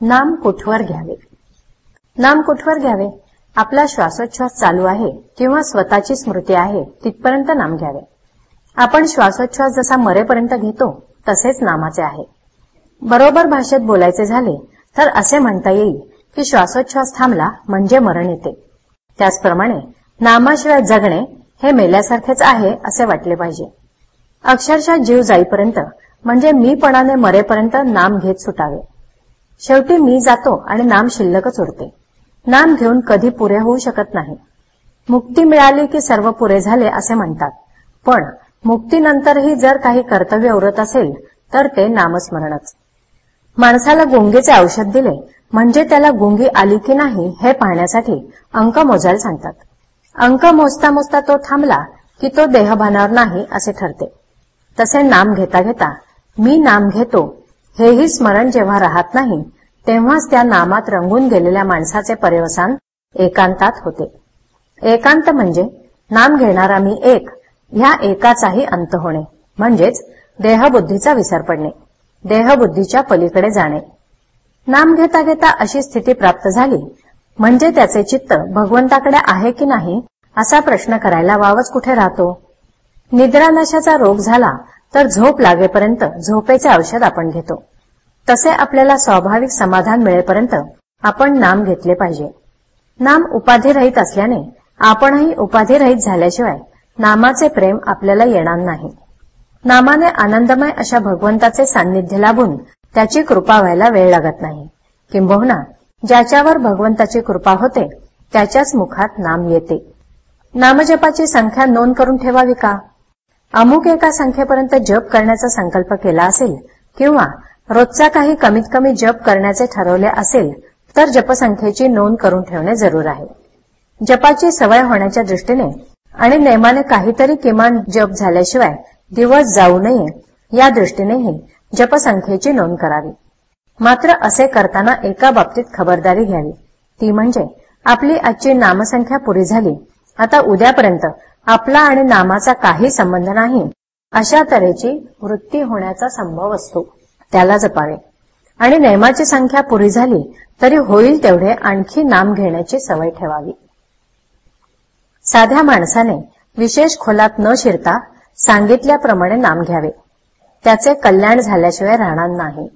नाम कुठवर घ्यावे. नाम कुठवर घ्यावे. आपला श्वासोच्छ्वास चालू आहे किंवा स्वतःची स्मृती आहे तिथपर्यंत नाम घ्यावे. आपण श्वासोच्छ्वास जसा मरेपर्यंत घेतो तसेच नामाचे आहे. बरोबर भाषेत बोलायचे झाले तर असे म्हणता येईल की श्वासोच्छ्वास थांबला म्हणजे मरण येते. त्याचप्रमाणे नामाशिवाय जगणे हे मेल्यासारखेच आहे असे वाटले पाहिजे. अक्षरशः जीव जाईपर्यंत म्हणजे मीपणाने मरेपर्यंत नाम घेत सुटावे. शेवटी मी जातो आणि नाम शिल्लकच उरते. नाम घेऊन कधी पुरे होऊ शकत नाही. मुक्ती मिळाली की सर्व पुरे झाले असे म्हणतात. पण मुक्तीनंतरही जर काही कर्तव्य उरत असेल तर ते नामस्मरणच. माणसाला गुंगीचे औषध दिले म्हणजे त्याला गुंगी आली की नाही हे पाहण्यासाठी अंक मोजायला सांगतात. अंक मोजता मोजता तो थांबला की तो देहभानावर नाही असे ठरते. तसे नाम घेता घेता मी नाम घेतो हेही स्मरण जेव्हा राहत नाही तेव्हाच त्या नामात रंगून गेलेल्या माणसाचे पर्यवसान एकांतात होते. एकांत म्हणजे नाम घेणारा मी एक ह्या एकाचाही अंत होणे म्हणजेच देहबुद्धीचा विसर पडणे देहबुद्धीच्या पलीकडे जाणे. नाम घेता घेता अशी स्थिती प्राप्त झाली म्हणजे त्याचे चित्त भगवंताकडे आहे की नाही असा प्रश्न करायला वावच कुठे राहतो? निद्रानाशाचा रोग झाला तर झोप लागेपर्यंत झोपेचे औषध आपण घेतो. तसे आपल्याला स्वाभाविक समाधान मिळेपर्यंत आपण नाम घेतले पाहिजे. नाम उपाधिरहित असल्याने आपणही उपाधिरहित झाल्याशिवाय नामाचे प्रेम आपल्याला येणार नाही. नामाने आनंदमय अशा भगवंताचे सान्निध्य लाभून त्याची कृपा व्हायला वेळ लागत नाही. किंबहुना ज्याच्यावर भगवंताची कृपा होते त्याच्याच मुखात नाम येते. नामजपाची संख्या नोंद करून ठेवावी का? अमुक एका संख्येपर्यंत जप करण्याचा संकल्प केला असेल किंवा रोजचा काही कमीत कमी जप करण्याचे ठरवले असेल तर जपसंख्येची नोंद करून ठेवणे जरूर आहे. जपाची सवय होण्याच्या दृष्टीने आणि नेमाने काहीतरी किमान जप झाल्याशिवाय दिवस जाऊ नये या दृष्टीनेही जपसंख्येची नोंद करावी. मात्र असे करताना एका बाबतीत खबरदारी घ्यावी. ती म्हणजे आपली आजची नामसंख्या पुरी झाली आता उद्यापर्यंत आपला आणि नामाचा काही संबंध नाही. अशा तऱ्हेची वृत्ती होण्याचा संभव असतो. त्याला जपावे. आणि नेमाची संख्या पुरी झाली तरी होईल तेवढे आणखी नाम घेण्याची सवय ठेवावी. साध्या माणसाने विशेष खोलात न शिरता सांगितल्याप्रमाणे नाम घ्यावे. त्याचे कल्याण झाल्याशिवाय राहणार नाही.